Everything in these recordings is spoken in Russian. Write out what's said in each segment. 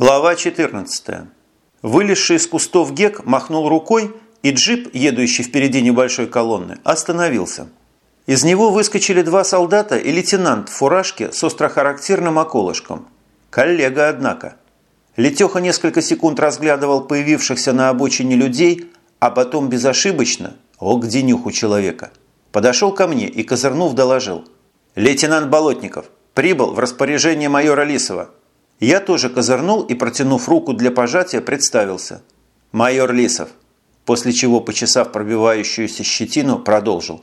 Глава 14. Вылезший из кустов Гек махнул рукой, и джип, едущий впереди небольшой колонны, остановился. Из него выскочили два солдата и лейтенант в фуражке с острохарактерным околышком. Коллега, однако. Летеха несколько секунд разглядывал появившихся на обочине людей, а потом безошибочно, о, где нюх у человека, подошел ко мне и, козырнув, доложил. «Лейтенант Болотников, прибыл в распоряжение майора Лисова. Я тоже козырнул и, протянув руку для пожатия, представился. «Майор Лисов», после чего, почесав пробивающуюся щетину, продолжил.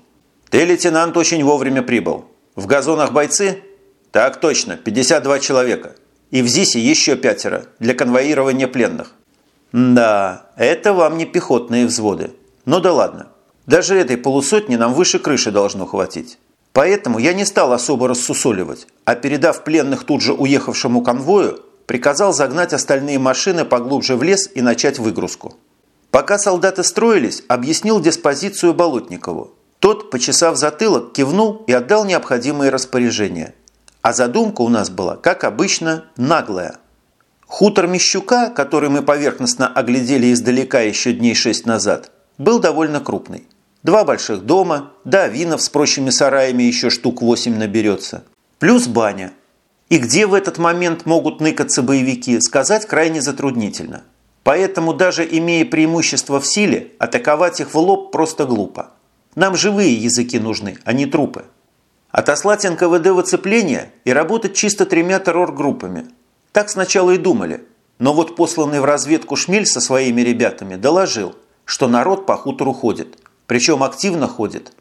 «Ты, лейтенант, очень вовремя прибыл. В газонах бойцы?» «Так точно, 52 человека. И в ЗИСе еще пятеро для конвоирования пленных». «Да, это вам не пехотные взводы. Ну да ладно. Даже этой полусотни нам выше крыши должно хватить. Поэтому я не стал особо рассусоливать, а передав пленных тут же уехавшему конвою, приказал загнать остальные машины поглубже в лес и начать выгрузку. Пока солдаты строились, объяснил диспозицию Болотникову. Тот, почесав затылок, кивнул и отдал необходимые распоряжения. А задумка у нас была, как обычно, наглая. Хутор Мещука, который мы поверхностно оглядели издалека еще дней шесть назад, был довольно крупный. Два больших дома, да, винов с прочими сараями еще штук восемь наберется. Плюс баня. И где в этот момент могут ныкаться боевики, сказать крайне затруднительно. Поэтому даже имея преимущество в силе, атаковать их в лоб просто глупо. Нам живые языки нужны, а не трупы. Отослать НКВД в оцепление и работать чисто тремя террор-группами. Так сначала и думали. Но вот посланный в разведку Шмель со своими ребятами доложил, что народ по хутору ходит – причем активно ходит.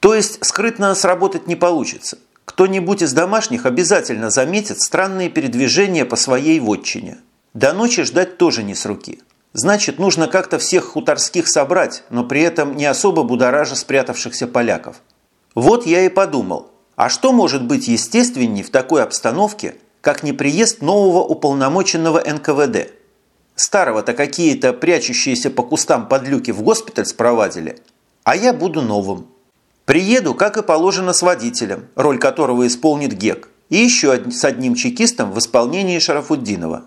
То есть скрытно сработать не получится. Кто-нибудь из домашних обязательно заметит странные передвижения по своей вотчине. До ночи ждать тоже не с руки. Значит, нужно как-то всех хуторских собрать, но при этом не особо будоража спрятавшихся поляков. Вот я и подумал, а что может быть естественней в такой обстановке, как неприезд нового уполномоченного НКВД? Старого-то какие-то прячущиеся по кустам подлюки в госпиталь спровадили – а я буду новым. Приеду, как и положено, с водителем, роль которого исполнит ГЕК, и еще с одним чекистом в исполнении Шарафуддинова.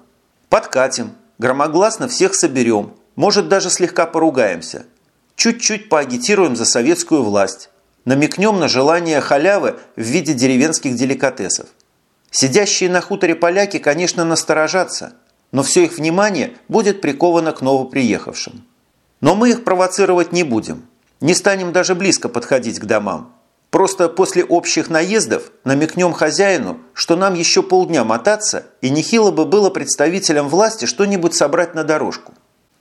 Подкатим, громогласно всех соберем, может даже слегка поругаемся. Чуть-чуть поагитируем за советскую власть. Намекнем на желание халявы в виде деревенских деликатесов. Сидящие на хуторе поляки, конечно, насторожатся, но все их внимание будет приковано к новоприехавшим. Но мы их провоцировать не будем – не станем даже близко подходить к домам. Просто после общих наездов намекнем хозяину, что нам еще полдня мотаться, и нехило бы было представителям власти что-нибудь собрать на дорожку.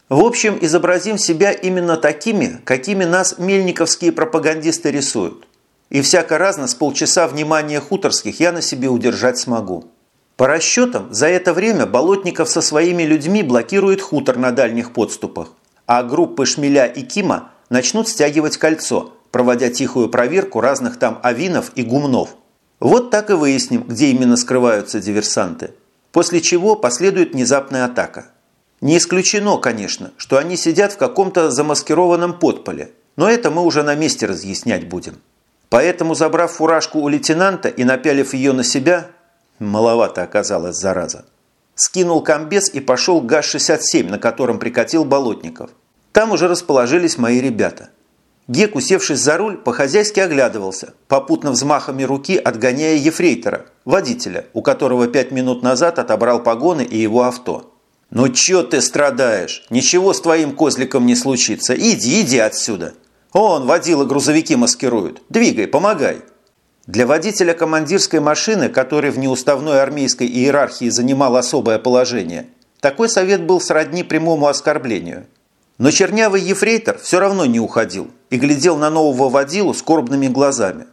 В общем, изобразим себя именно такими, какими нас мельниковские пропагандисты рисуют. И всяко разно с полчаса внимания хуторских я на себе удержать смогу. По расчетам, за это время Болотников со своими людьми блокирует хутор на дальних подступах, а группы Шмеля и Кима – начнут стягивать кольцо, проводя тихую проверку разных там авинов и гумнов. Вот так и выясним, где именно скрываются диверсанты. После чего последует внезапная атака. Не исключено, конечно, что они сидят в каком-то замаскированном подполе, но это мы уже на месте разъяснять будем. Поэтому, забрав фуражку у лейтенанта и напялив ее на себя, маловато оказалось, зараза, скинул комбез и пошел к ГАЗ-67, на котором прикатил Болотников – там уже расположились мои ребята. Гек, усевшись за руль, по-хозяйски оглядывался, попутно взмахами руки отгоняя ефрейтора, водителя, у которого пять минут назад отобрал погоны и его авто. «Ну чё ты страдаешь? Ничего с твоим козликом не случится. Иди, иди отсюда. Он, водила грузовики маскируют. Двигай, помогай». Для водителя командирской машины, который в неуставной армейской иерархии занимал особое положение, такой совет был сродни прямому оскорблению – но чернявый ефрейтор все равно не уходил и глядел на нового водилу скорбными глазами.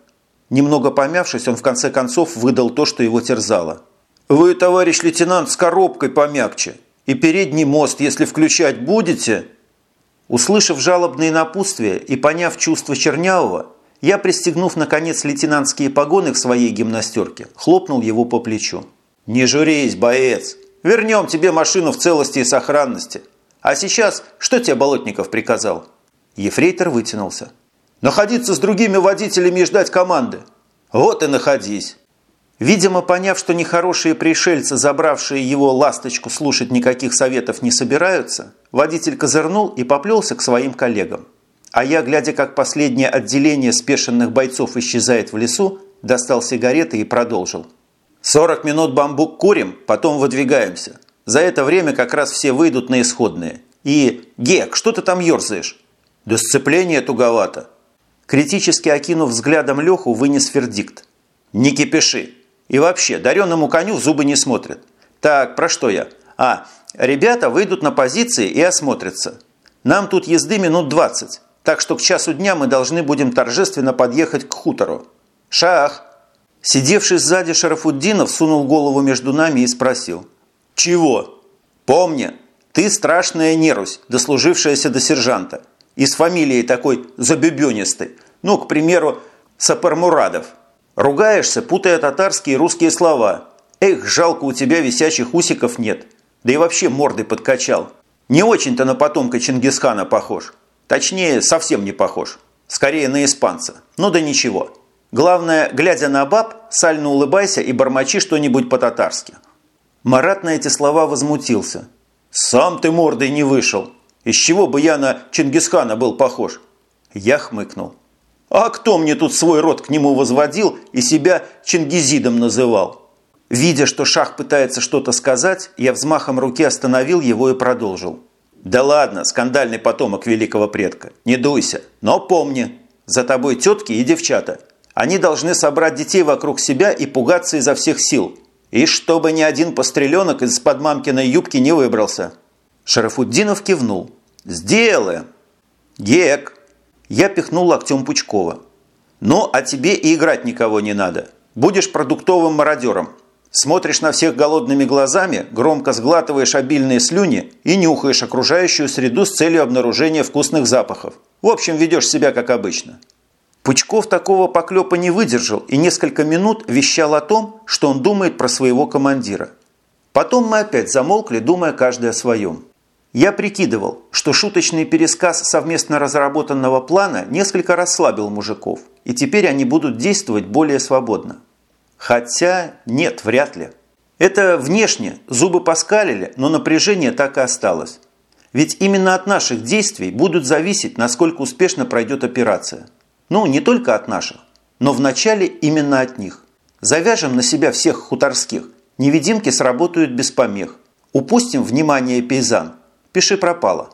Немного помявшись, он в конце концов выдал то, что его терзало. «Вы, товарищ лейтенант, с коробкой помягче. И передний мост, если включать будете...» Услышав жалобные напутствия и поняв чувство Чернявого, я, пристегнув, наконец, лейтенантские погоны к своей гимнастерке, хлопнул его по плечу. «Не журись, боец! Вернем тебе машину в целости и сохранности. А сейчас что тебе Болотников приказал?» Ефрейтор вытянулся. «Находиться с другими водителями и ждать команды». «Вот и находись». Видимо, поняв, что нехорошие пришельцы, забравшие его ласточку, слушать никаких советов не собираются, водитель козырнул и поплелся к своим коллегам. А я, глядя, как последнее отделение спешенных бойцов исчезает в лесу, достал сигареты и продолжил. «40 минут бамбук курим, потом выдвигаемся. За это время как раз все выйдут на исходные. И, Гек, что ты там ерзаешь?» «Да сцепление туговато». Критически окинув взглядом Леху, вынес вердикт. «Не кипиши. И вообще, дареному коню в зубы не смотрят. Так, про что я? А, ребята выйдут на позиции и осмотрятся. Нам тут езды минут 20, так что к часу дня мы должны будем торжественно подъехать к хутору. Шах!» Сидевший сзади Шарафуддинов сунул голову между нами и спросил. «Чего?» «Помни, ты страшная нерусь, дослужившаяся до сержанта, и с фамилией такой забебенистой, ну, к примеру, Сапармурадов». Ругаешься, путая татарские и русские слова. Эх, жалко, у тебя висячих усиков нет. Да и вообще мордой подкачал. Не очень-то на потомка Чингисхана похож. Точнее, совсем не похож. Скорее на испанца. Ну да ничего. Главное, глядя на баб, сально улыбайся и бормочи что-нибудь по-татарски. Марат на эти слова возмутился. «Сам ты мордой не вышел. Из чего бы я на Чингисхана был похож?» Я хмыкнул. А кто мне тут свой род к нему возводил и себя Чингизидом называл? Видя, что Шах пытается что-то сказать, я взмахом руки остановил его и продолжил. «Да ладно, скандальный потомок великого предка, не дуйся, но помни, за тобой тетки и девчата. Они должны собрать детей вокруг себя и пугаться изо всех сил. И чтобы ни один постреленок из-под мамкиной юбки не выбрался». Шарафуддинов кивнул. «Сделаем!» «Гек, я пихнул локтем Пучкова. «Ну, а тебе и играть никого не надо. Будешь продуктовым мародером. Смотришь на всех голодными глазами, громко сглатываешь обильные слюни и нюхаешь окружающую среду с целью обнаружения вкусных запахов. В общем, ведешь себя как обычно». Пучков такого поклепа не выдержал и несколько минут вещал о том, что он думает про своего командира. Потом мы опять замолкли, думая каждый о своем. Я прикидывал, что шуточный пересказ совместно разработанного плана несколько расслабил мужиков, и теперь они будут действовать более свободно. Хотя нет, вряд ли. Это внешне, зубы поскалили, но напряжение так и осталось. Ведь именно от наших действий будут зависеть, насколько успешно пройдет операция. Ну, не только от наших, но вначале именно от них. Завяжем на себя всех хуторских, невидимки сработают без помех. Упустим внимание пейзан – пиши пропало.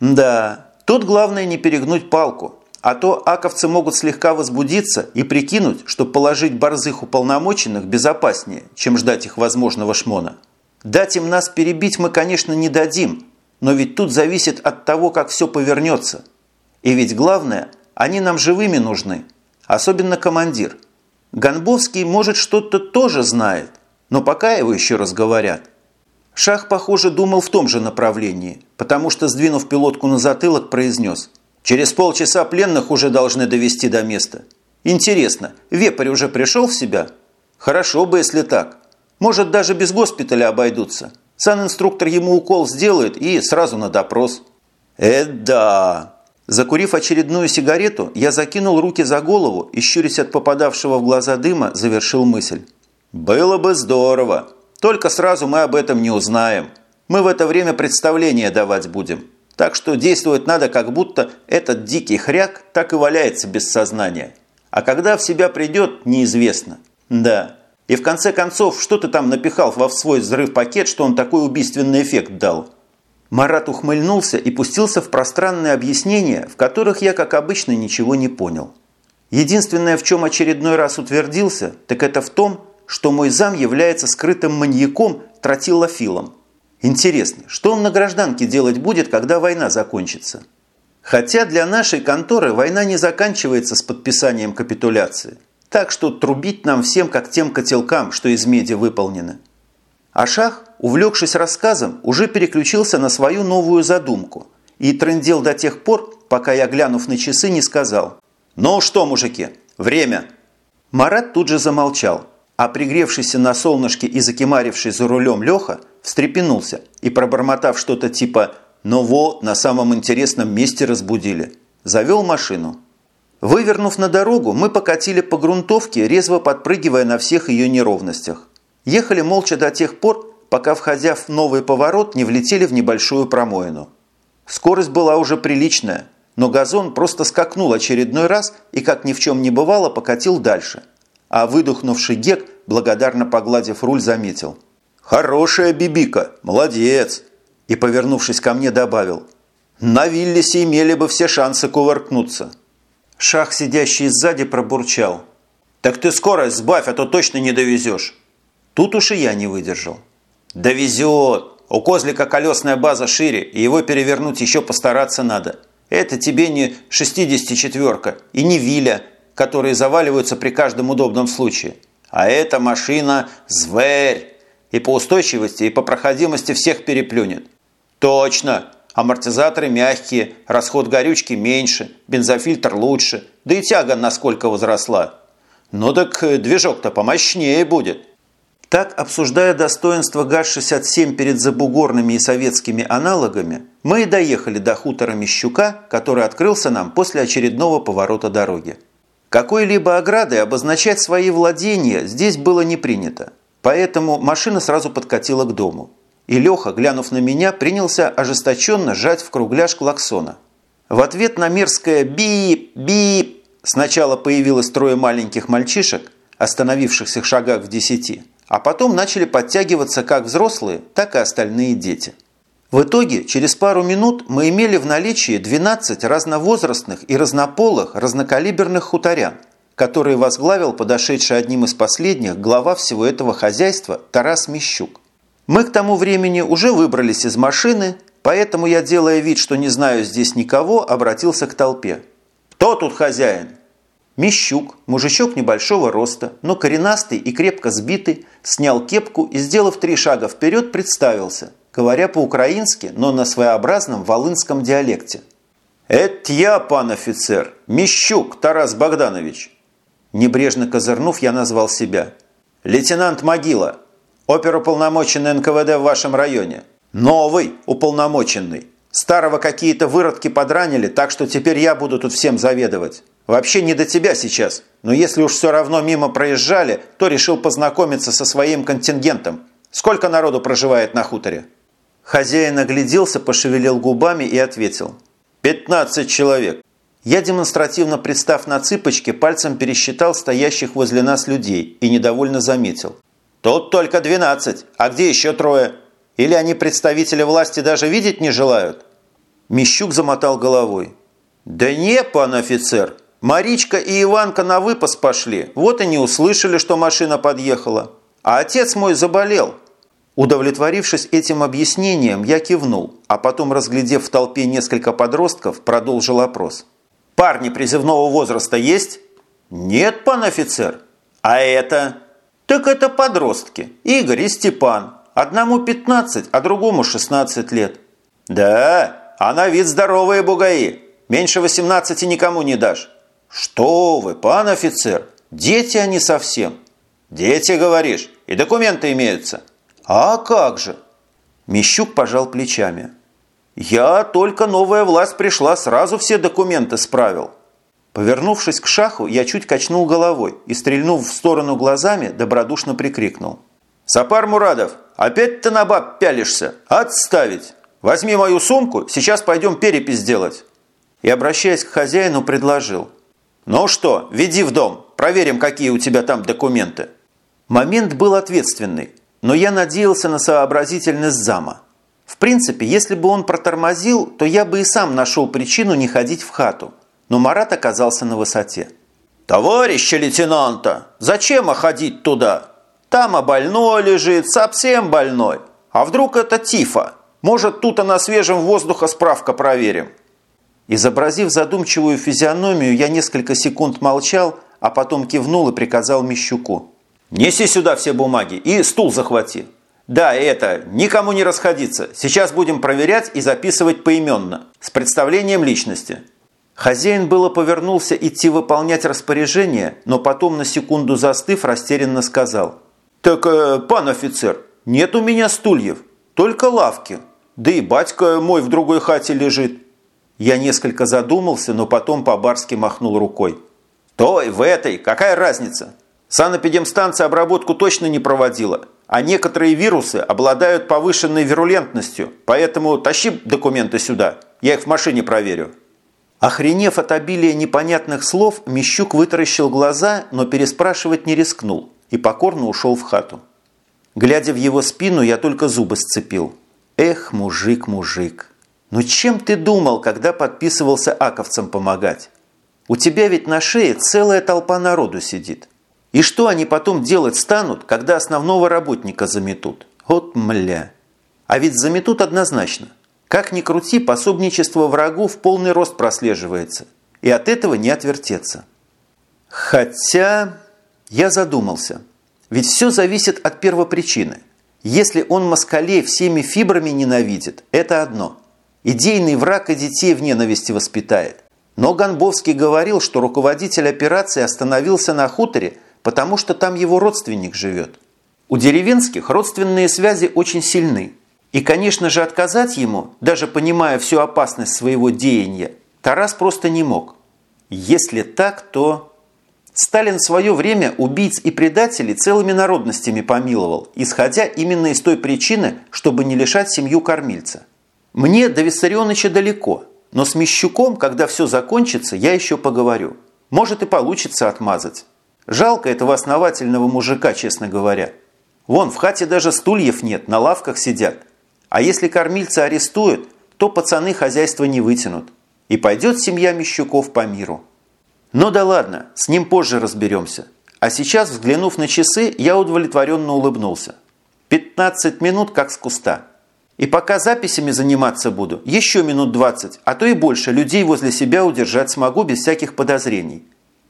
Да, тут главное не перегнуть палку, а то аковцы могут слегка возбудиться и прикинуть, что положить борзых уполномоченных безопаснее, чем ждать их возможного шмона. Дать им нас перебить мы, конечно, не дадим, но ведь тут зависит от того, как все повернется. И ведь главное, они нам живыми нужны, особенно командир. Гонбовский, может, что-то тоже знает, но пока его еще разговорят – Шах, похоже, думал в том же направлении, потому что, сдвинув пилотку на затылок, произнес «Через полчаса пленных уже должны довести до места. Интересно, вепрь уже пришел в себя? Хорошо бы, если так. Может, даже без госпиталя обойдутся. Сан-инструктор ему укол сделает и сразу на допрос». «Э, да!» Закурив очередную сигарету, я закинул руки за голову и, щурясь от попадавшего в глаза дыма, завершил мысль. «Было бы здорово!» Только сразу мы об этом не узнаем. Мы в это время представление давать будем. Так что действовать надо, как будто этот дикий хряк так и валяется без сознания. А когда в себя придет, неизвестно. Да. И в конце концов, что ты там напихал во свой взрыв-пакет, что он такой убийственный эффект дал? Марат ухмыльнулся и пустился в пространные объяснения, в которых я, как обычно, ничего не понял. Единственное, в чем очередной раз утвердился, так это в том, что мой зам является скрытым маньяком тротилофилом. Интересно, что он на гражданке делать будет, когда война закончится? Хотя для нашей конторы война не заканчивается с подписанием капитуляции. Так что трубить нам всем, как тем котелкам, что из меди выполнены. А Шах, увлекшись рассказом, уже переключился на свою новую задумку и трындел до тех пор, пока я, глянув на часы, не сказал «Ну что, мужики, время!» Марат тут же замолчал, а пригревшийся на солнышке и закимаривший за рулем Леха встрепенулся и, пробормотав что-то типа «Ну во, на самом интересном месте разбудили», завел машину. Вывернув на дорогу, мы покатили по грунтовке, резво подпрыгивая на всех ее неровностях. Ехали молча до тех пор, пока, входя в новый поворот, не влетели в небольшую промоину. Скорость была уже приличная, но газон просто скакнул очередной раз и, как ни в чем не бывало, покатил дальше. А выдохнувший Гек, благодарно погладив руль, заметил. «Хорошая бибика, молодец!» И, повернувшись ко мне, добавил. «На Виллисе имели бы все шансы кувыркнуться». Шах, сидящий сзади, пробурчал. «Так ты скорость сбавь, а то точно не довезешь». Тут уж и я не выдержал. «Довезет! У козлика колесная база шире, и его перевернуть еще постараться надо. Это тебе не 64-ка и не Виля, которые заваливаются при каждом удобном случае. А эта машина – зверь. И по устойчивости, и по проходимости всех переплюнет. Точно! Амортизаторы мягкие, расход горючки меньше, бензофильтр лучше, да и тяга насколько возросла. Ну так э, движок-то помощнее будет. Так, обсуждая достоинства ГАЗ-67 перед забугорными и советскими аналогами, мы и доехали до хутора Мещука, который открылся нам после очередного поворота дороги. Какой-либо оградой обозначать свои владения здесь было не принято, поэтому машина сразу подкатила к дому и Леха, глянув на меня, принялся ожесточенно жать в кругляш клаксона. В ответ на мерзкое «бип-бип» сначала появилось трое маленьких мальчишек, остановившихся в шагах в десяти, а потом начали подтягиваться как взрослые, так и остальные дети. В итоге, через пару минут мы имели в наличии 12 разновозрастных и разнополых разнокалиберных хуторян, которые возглавил подошедший одним из последних глава всего этого хозяйства Тарас Мещук. Мы к тому времени уже выбрались из машины, поэтому я, делая вид, что не знаю здесь никого, обратился к толпе. «Кто тут хозяин?» Мещук, мужичок небольшого роста, но коренастый и крепко сбитый, снял кепку и, сделав три шага вперед, представился, говоря по-украински, но на своеобразном волынском диалекте. «Это я, пан офицер, Мещук Тарас Богданович!» Небрежно козырнув, я назвал себя. «Лейтенант Могила, Оперуполномоченный НКВД в вашем районе. Новый уполномоченный. Старого какие-то выродки подранили, так что теперь я буду тут всем заведовать. Вообще не до тебя сейчас, но если уж все равно мимо проезжали, то решил познакомиться со своим контингентом. Сколько народу проживает на хуторе?» Хозяин огляделся, пошевелил губами и ответил. «Пятнадцать человек». Я, демонстративно пристав на цыпочки, пальцем пересчитал стоящих возле нас людей и недовольно заметил. Тут только 12. А где еще трое? Или они представители власти даже видеть не желают?» Мещук замотал головой. «Да не, пан офицер. Маричка и Иванка на выпас пошли. Вот и не услышали, что машина подъехала. А отец мой заболел». Удовлетворившись этим объяснением, я кивнул, а потом, разглядев в толпе несколько подростков, продолжил опрос. «Парни призывного возраста есть?» «Нет, пан офицер». «А это?» Так это подростки, Игорь и Степан. Одному 15, а другому 16 лет. Да, а на вид здоровые бугаи. Меньше 18 никому не дашь. Что вы, пан офицер, дети они совсем. Дети, говоришь, и документы имеются. А как же? Мещук пожал плечами. Я только новая власть пришла, сразу все документы справил. Повернувшись к шаху, я чуть качнул головой и, стрельнув в сторону глазами, добродушно прикрикнул. «Сапар Мурадов, опять ты на баб пялишься? Отставить! Возьми мою сумку, сейчас пойдем перепись делать!» И, обращаясь к хозяину, предложил. «Ну что, веди в дом, проверим, какие у тебя там документы». Момент был ответственный, но я надеялся на сообразительность зама. В принципе, если бы он протормозил, то я бы и сам нашел причину не ходить в хату – но Марат оказался на высоте. «Товарищи лейтенанта, зачем ходить туда? Там а больной лежит, совсем больной. А вдруг это тифа? Может, тут а на свежем воздухе справка проверим?» Изобразив задумчивую физиономию, я несколько секунд молчал, а потом кивнул и приказал Мещуку. «Неси сюда все бумаги и стул захвати. Да, это, никому не расходиться. Сейчас будем проверять и записывать поименно, с представлением личности. Хозяин было повернулся идти выполнять распоряжение, но потом, на секунду застыв, растерянно сказал. «Так, э, пан офицер, нет у меня стульев, только лавки. Да и батька мой в другой хате лежит». Я несколько задумался, но потом по-барски махнул рукой. «Той, в этой, какая разница? Санэпидемстанция обработку точно не проводила, а некоторые вирусы обладают повышенной вирулентностью, поэтому тащи документы сюда, я их в машине проверю». Охренев от обилия непонятных слов, Мещук вытаращил глаза, но переспрашивать не рискнул и покорно ушел в хату. Глядя в его спину, я только зубы сцепил. Эх, мужик, мужик, ну чем ты думал, когда подписывался аковцам помогать? У тебя ведь на шее целая толпа народу сидит. И что они потом делать станут, когда основного работника заметут? Вот мля. А ведь заметут однозначно. Как ни крути, пособничество врагу в полный рост прослеживается. И от этого не отвертеться. Хотя я задумался. Ведь все зависит от первопричины. Если он москалей всеми фибрами ненавидит, это одно. Идейный враг и детей в ненависти воспитает. Но Гонбовский говорил, что руководитель операции остановился на хуторе, потому что там его родственник живет. У деревенских родственные связи очень сильны. И, конечно же, отказать ему, даже понимая всю опасность своего деяния, Тарас просто не мог. Если так, то... Сталин в свое время убийц и предателей целыми народностями помиловал, исходя именно из той причины, чтобы не лишать семью кормильца. Мне до Виссарионовича далеко, но с Мещуком, когда все закончится, я еще поговорю. Может и получится отмазать. Жалко этого основательного мужика, честно говоря. Вон, в хате даже стульев нет, на лавках сидят. А если кормильца арестуют, то пацаны хозяйство не вытянут. И пойдет семья Мещуков по миру. Ну да ладно, с ним позже разберемся. А сейчас, взглянув на часы, я удовлетворенно улыбнулся. 15 минут как с куста. И пока записями заниматься буду, еще минут 20, а то и больше людей возле себя удержать смогу без всяких подозрений.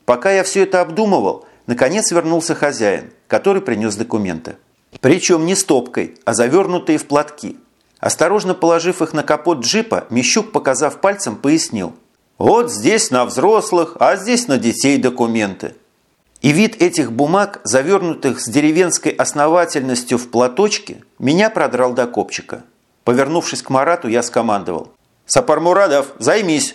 Пока я все это обдумывал, наконец вернулся хозяин, который принес документы. Причем не стопкой, а завернутые в платки. Осторожно положив их на капот джипа, Мещук, показав пальцем, пояснил. «Вот здесь на взрослых, а здесь на детей документы». И вид этих бумаг, завернутых с деревенской основательностью в платочке, меня продрал до копчика. Повернувшись к Марату, я скомандовал. «Сапар Мурадов, займись!»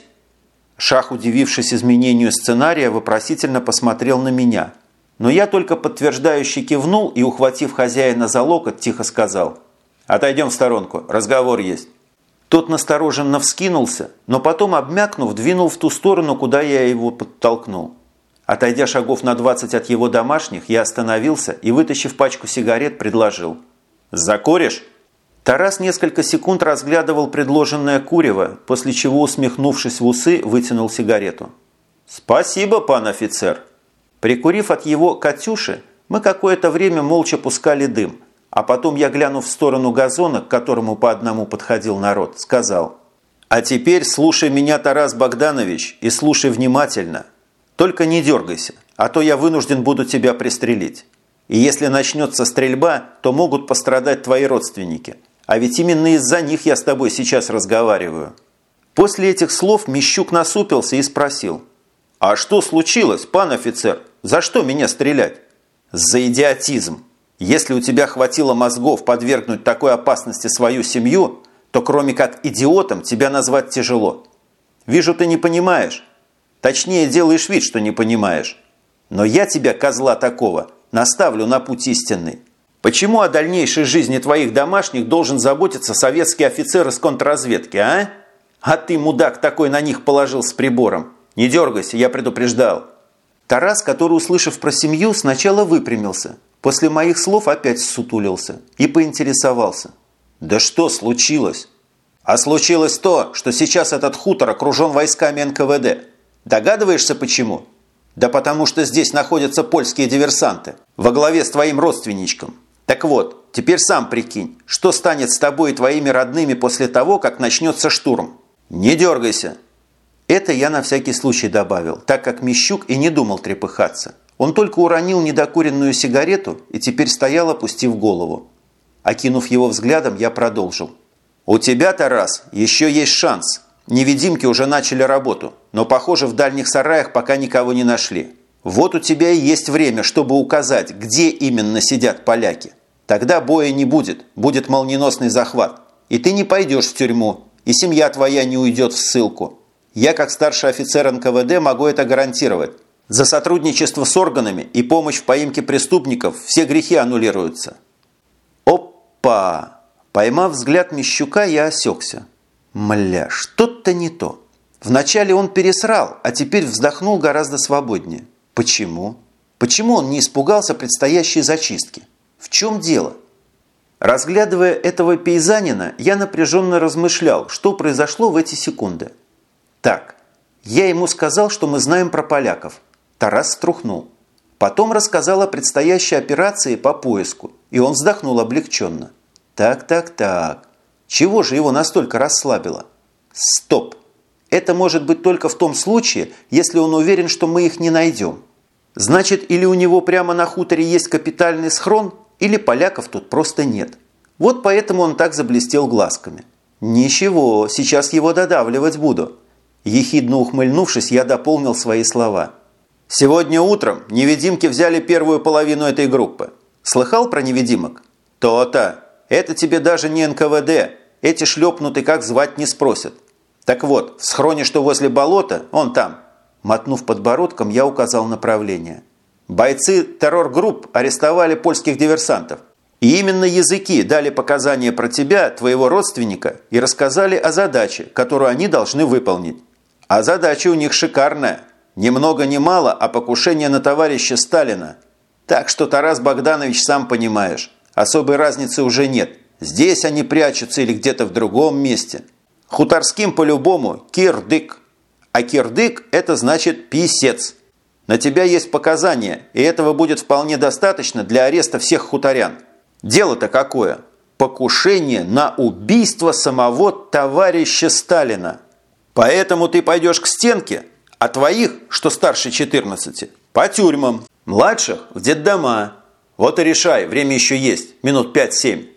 Шах, удивившись изменению сценария, вопросительно посмотрел на меня. Но я только подтверждающе кивнул и, ухватив хозяина за локоть, тихо сказал. «Отойдем в сторонку, разговор есть». Тот настороженно вскинулся, но потом, обмякнув, двинул в ту сторону, куда я его подтолкнул. Отойдя шагов на 20 от его домашних, я остановился и, вытащив пачку сигарет, предложил. «Закуришь?» Тарас несколько секунд разглядывал предложенное курево, после чего, усмехнувшись в усы, вытянул сигарету. «Спасибо, пан офицер!» Прикурив от его «Катюши», мы какое-то время молча пускали дым, а потом я, глянув в сторону газона, к которому по одному подходил народ, сказал «А теперь слушай меня, Тарас Богданович, и слушай внимательно. Только не дергайся, а то я вынужден буду тебя пристрелить. И если начнется стрельба, то могут пострадать твои родственники». А ведь именно из-за них я с тобой сейчас разговариваю». После этих слов Мещук насупился и спросил. «А что случилось, пан офицер? За что меня стрелять?» «За идиотизм. Если у тебя хватило мозгов подвергнуть такой опасности свою семью, то кроме как идиотом тебя назвать тяжело. Вижу, ты не понимаешь. Точнее, делаешь вид, что не понимаешь. Но я тебя, козла такого, наставлю на путь истинный. Почему о дальнейшей жизни твоих домашних должен заботиться советский офицер из контрразведки, а? А ты, мудак, такой на них положил с прибором. Не дергайся, я предупреждал. Тарас, который, услышав про семью, сначала выпрямился. После моих слов опять сутулился и поинтересовался. «Да что случилось?» «А случилось то, что сейчас этот хутор окружен войсками НКВД. Догадываешься, почему?» «Да потому что здесь находятся польские диверсанты во главе с твоим родственничком. Так вот, теперь сам прикинь, что станет с тобой и твоими родными после того, как начнется штурм. Не дергайся. Это я на всякий случай добавил, так как Мещук и не думал трепыхаться. Он только уронил недокуренную сигарету и теперь стоял, опустив голову. Окинув его взглядом, я продолжил. «У тебя, Тарас, еще есть шанс. Невидимки уже начали работу, но, похоже, в дальних сараях пока никого не нашли. Вот у тебя и есть время, чтобы указать, где именно сидят поляки. Тогда боя не будет, будет молниеносный захват. И ты не пойдешь в тюрьму, и семья твоя не уйдет в ссылку. Я, как старший офицер НКВД, могу это гарантировать. За сотрудничество с органами и помощь в поимке преступников все грехи аннулируются. Опа! Поймав взгляд Мещука, я осекся. Мля, что-то не то. Вначале он пересрал, а теперь вздохнул гораздо свободнее. Почему? Почему он не испугался предстоящей зачистки? В чем дело? Разглядывая этого пейзанина, я напряженно размышлял, что произошло в эти секунды. Так, я ему сказал, что мы знаем про поляков. Тарас струхнул. Потом рассказал о предстоящей операции по поиску, и он вздохнул облегченно. Так, так, так. Чего же его настолько расслабило? Стоп! Это может быть только в том случае, если он уверен, что мы их не найдем. Значит, или у него прямо на хуторе есть капитальный схрон, или поляков тут просто нет. Вот поэтому он так заблестел глазками. «Ничего, сейчас его додавливать буду». Ехидно ухмыльнувшись, я дополнил свои слова. «Сегодня утром невидимки взяли первую половину этой группы. Слыхал про невидимок? То-то. Это тебе даже не НКВД. Эти шлепнуты как звать не спросят. Так вот, в схроне, что возле болота, он там». Мотнув подбородком, я указал направление. Бойцы террор-групп арестовали польских диверсантов. И именно языки дали показания про тебя, твоего родственника, и рассказали о задаче, которую они должны выполнить. А задача у них шикарная. Ни много ни мало, а покушение на товарища Сталина. Так что, Тарас Богданович, сам понимаешь, особой разницы уже нет. Здесь они прячутся или где-то в другом месте. Хуторским по-любому кирдык. А кирдык – это значит писец. На тебя есть показания, и этого будет вполне достаточно для ареста всех хуторян. Дело-то какое? Покушение на убийство самого товарища Сталина. Поэтому ты пойдешь к стенке, а твоих, что старше 14, по тюрьмам, младших в детдома. Вот и решай, время еще есть, минут 5-7.